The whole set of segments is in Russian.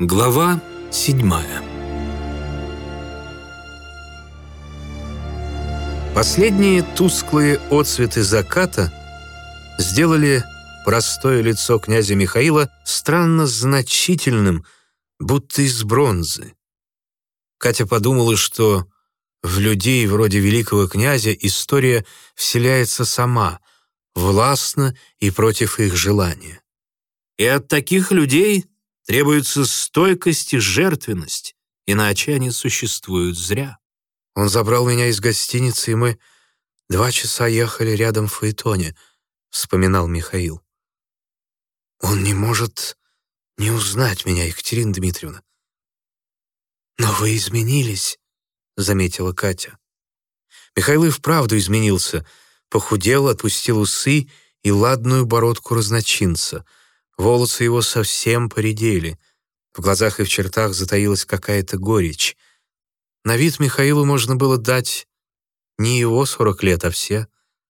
Глава седьмая Последние тусклые отцветы заката сделали простое лицо князя Михаила странно значительным, будто из бронзы. Катя подумала, что в людей вроде великого князя история вселяется сама, властно и против их желания. И от таких людей требуется стойкость и жертвенность, иначе они существуют зря. Он забрал меня из гостиницы, и мы два часа ехали рядом в Фаэтоне, вспоминал Михаил. Он не может не узнать меня, Екатерина Дмитриевна. Но вы изменились, заметила Катя. Михаил и вправду изменился, похудел, отпустил усы и ладную бородку разночинца. Волосы его совсем поредели. В глазах и в чертах затаилась какая-то горечь. На вид Михаилу можно было дать не его сорок лет, а все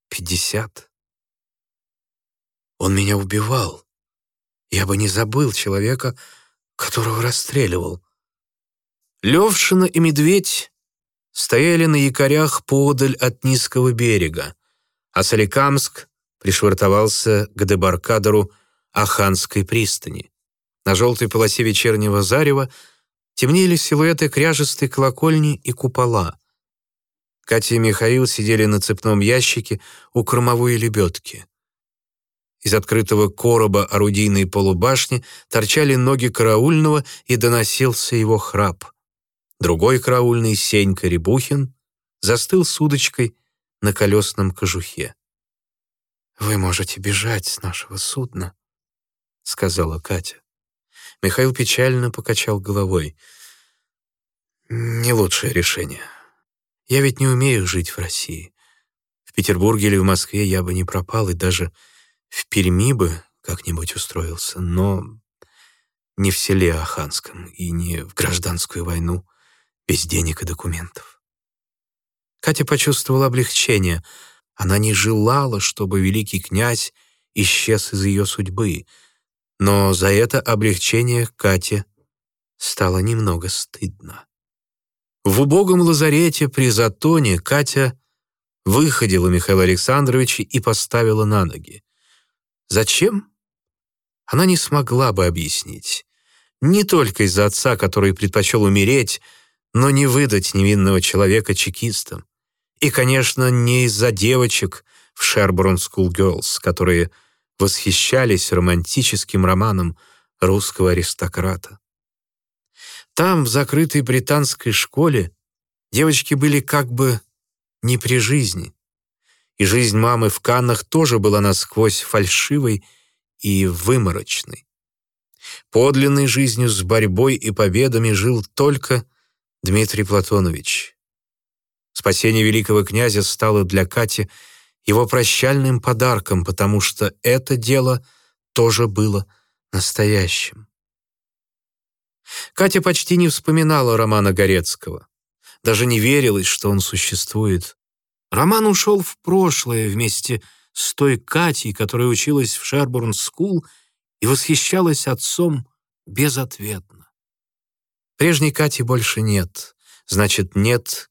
пятьдесят. Он меня убивал. Я бы не забыл человека, которого расстреливал. Левшина и Медведь стояли на якорях подаль от низкого берега, а Соликамск пришвартовался к дебаркадеру Аханской пристани. На желтой полосе вечернего зарева темнели силуэты кряжестой колокольни и купола. Катя и Михаил сидели на цепном ящике у кормовой лебедки. Из открытого короба орудийной полубашни торчали ноги караульного, и доносился его храп. Другой караульный, Сенька Рябухин, застыл с удочкой на колесном кожухе. «Вы можете бежать с нашего судна», — сказала Катя. Михаил печально покачал головой. «Не лучшее решение. Я ведь не умею жить в России. В Петербурге или в Москве я бы не пропал, и даже в Перми бы как-нибудь устроился, но не в селе Аханском и не в гражданскую войну без денег и документов. Катя почувствовала облегчение. Она не желала, чтобы великий князь исчез из ее судьбы — но за это облегчение Кате стало немного стыдно. В убогом лазарете при Затоне Катя выходила Михаила Александровича и поставила на ноги. Зачем? Она не смогла бы объяснить. Не только из-за отца, который предпочел умереть, но не выдать невинного человека чекистам. И, конечно, не из-за девочек в Шербурн School Girls, которые восхищались романтическим романом русского аристократа. Там, в закрытой британской школе, девочки были как бы не при жизни. И жизнь мамы в Каннах тоже была насквозь фальшивой и выморочной. Подлинной жизнью с борьбой и победами жил только Дмитрий Платонович. Спасение великого князя стало для Кати его прощальным подарком, потому что это дело тоже было настоящим. Катя почти не вспоминала романа Горецкого. Даже не верилось, что он существует. Роман ушел в прошлое вместе с той Катей, которая училась в Шербурн-скул и восхищалась отцом безответно. Прежней Кати больше нет, значит, нет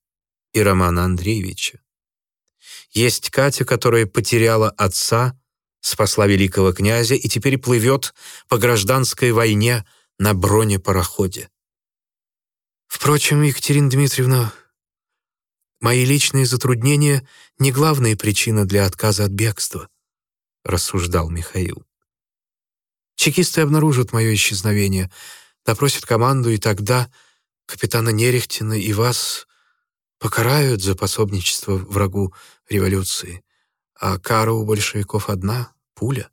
и Романа Андреевича. Есть Катя, которая потеряла отца, спасла великого князя и теперь плывет по гражданской войне на бронепароходе. Впрочем, Екатерина Дмитриевна, мои личные затруднения — не главная причина для отказа от бегства, рассуждал Михаил. Чекисты обнаружат мое исчезновение, допросят команду, и тогда капитана Нерехтина и вас покарают за пособничество врагу революции, а кара у большевиков одна — пуля.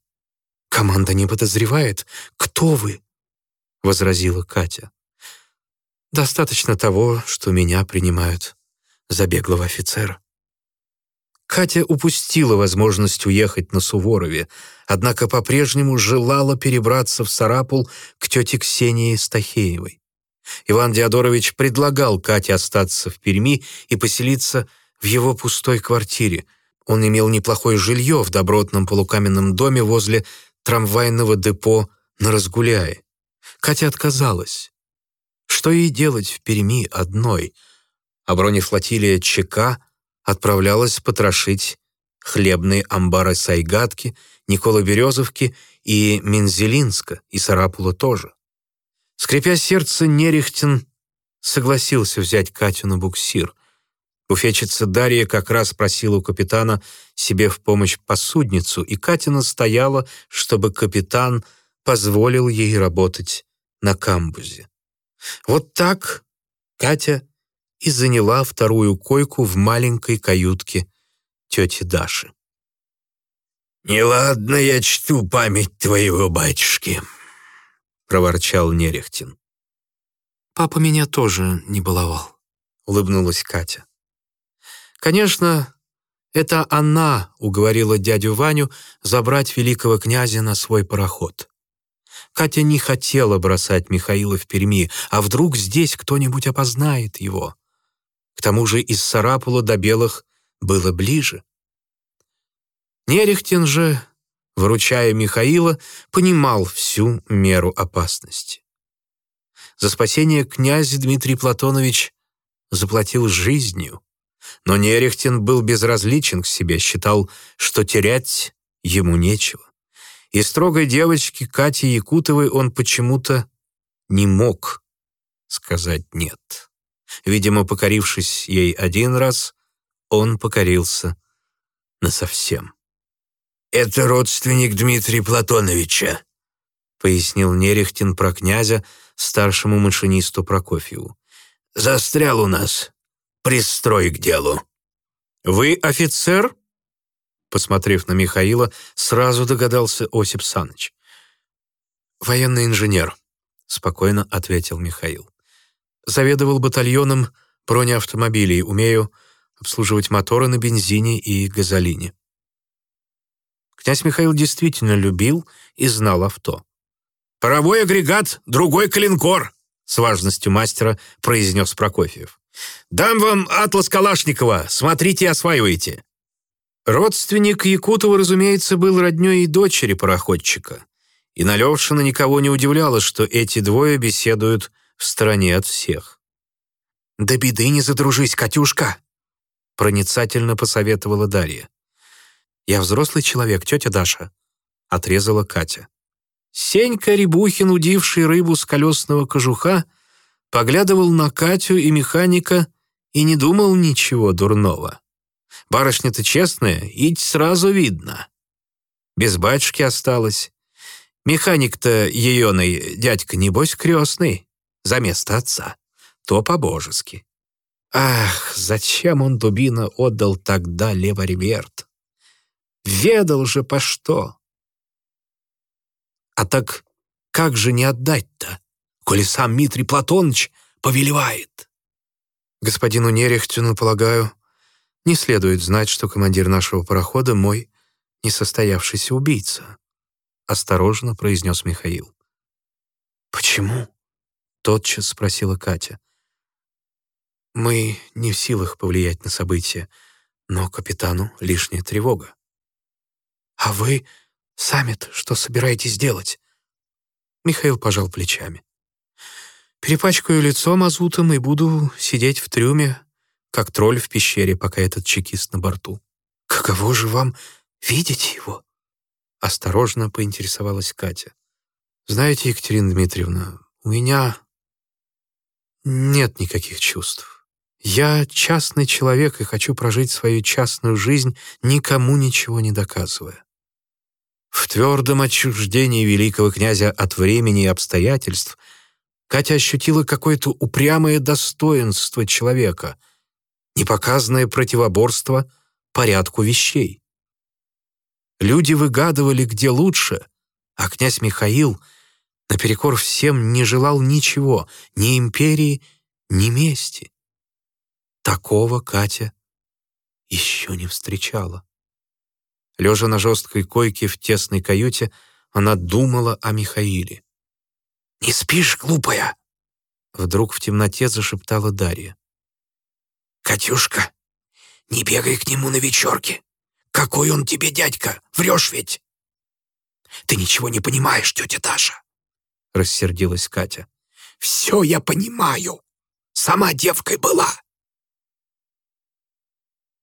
«Команда не подозревает, кто вы», — возразила Катя. «Достаточно того, что меня принимают за беглого офицера». Катя упустила возможность уехать на Суворове, однако по-прежнему желала перебраться в Сарапул к тете Ксении Стахеевой. Иван Диадорович предлагал Кате остаться в Перми и поселиться в его пустой квартире. Он имел неплохое жилье в добротном полукаменном доме возле трамвайного депо на Разгуляе. Катя отказалась. что ей делать в Перми одной? А бронефлотилия ЧК отправлялась потрошить хлебные амбары Сайгатки, Никола Березовки и Мензелинска, и Сарапула тоже. Скрипя сердце, Нерехтин согласился взять Катю на буксир. Буфетчица Дарья как раз просила у капитана себе в помощь посудницу, и Катя настояла, чтобы капитан позволил ей работать на камбузе. Вот так Катя и заняла вторую койку в маленькой каютке тети Даши. «Неладно я чту память твоего батюшки», — проворчал Нерехтин. «Папа меня тоже не баловал», — улыбнулась Катя. Конечно, это она уговорила дядю Ваню забрать великого князя на свой пароход. Катя не хотела бросать Михаила в Перми, а вдруг здесь кто-нибудь опознает его. К тому же из Сарапула до Белых было ближе. Нерехтин же, выручая Михаила, понимал всю меру опасности. За спасение князь Дмитрий Платонович заплатил жизнью, но Нерехтин был безразличен к себе, считал, что терять ему нечего. И строгой девочке Кате Якутовой он почему-то не мог сказать «нет». Видимо, покорившись ей один раз, он покорился насовсем. «Это родственник Дмитрия Платоновича», — пояснил Нерехтин про князя старшему машинисту Прокофьеву. «Застрял у нас. Пристрой к делу». «Вы офицер?» Посмотрев на Михаила, сразу догадался Осип Саныч. «Военный инженер», — спокойно ответил Михаил. «Заведовал батальоном бронеавтомобилей, умею обслуживать моторы на бензине и газолине». Князь Михаил действительно любил и знал авто. «Паровой агрегат, другой калинкор», — с важностью мастера произнес Прокофьев. «Дам вам атлас Калашникова, смотрите и осваивайте». Родственник Якутова, разумеется, был роднёй и дочери пароходчика. И на Левшина никого не удивляло, что эти двое беседуют в стороне от всех. «Да беды не задружись, Катюшка!» проницательно посоветовала Дарья. «Я взрослый человек, тетя Даша», — отрезала Катя. Сенька Рябухин, удивший рыбу с колесного кожуха, поглядывал на Катю и механика и не думал ничего дурного. Барышня-то честная, ить сразу видно. Без батюшки осталась. Механик-то ееный дядька, небось, крестный, за место отца. То по-божески. Ах, зачем он, дубина, отдал тогда левореверт? Ведал же по что. А так как же не отдать-то, коли сам Митрий Платоныч повелевает? Господину Нерехтину, полагаю, не следует знать, что командир нашего парохода мой несостоявшийся убийца, осторожно произнес Михаил. Почему? Тотчас спросила Катя. Мы не в силах повлиять на события, но капитану лишняя тревога. «А вы сами-то что собираетесь делать?» Михаил пожал плечами. «Перепачкаю лицо мазутом и буду сидеть в трюме, как тролль в пещере, пока этот чекист на борту. Каково же вам видеть его?» Осторожно поинтересовалась Катя. «Знаете, Екатерина Дмитриевна, у меня нет никаких чувств. Я частный человек и хочу прожить свою частную жизнь, никому ничего не доказывая. В твердом отчуждении великого князя от времени и обстоятельств Катя ощутила какое-то упрямое достоинство человека, непоказанное противоборство порядку вещей. Люди выгадывали, где лучше, а князь Михаил, наперекор всем, не желал ничего, ни империи, ни мести. Такого Катя еще не встречала. Лежа на жесткой койке в тесной каюте, она думала о Михаиле. «Не спишь, глупая?» Вдруг в темноте зашептала Дарья. «Катюшка, не бегай к нему на вечерке. Какой он тебе дядька, врешь ведь!» «Ты ничего не понимаешь, тетя Даша!» Рассердилась Катя. Все я понимаю. Сама девкой была.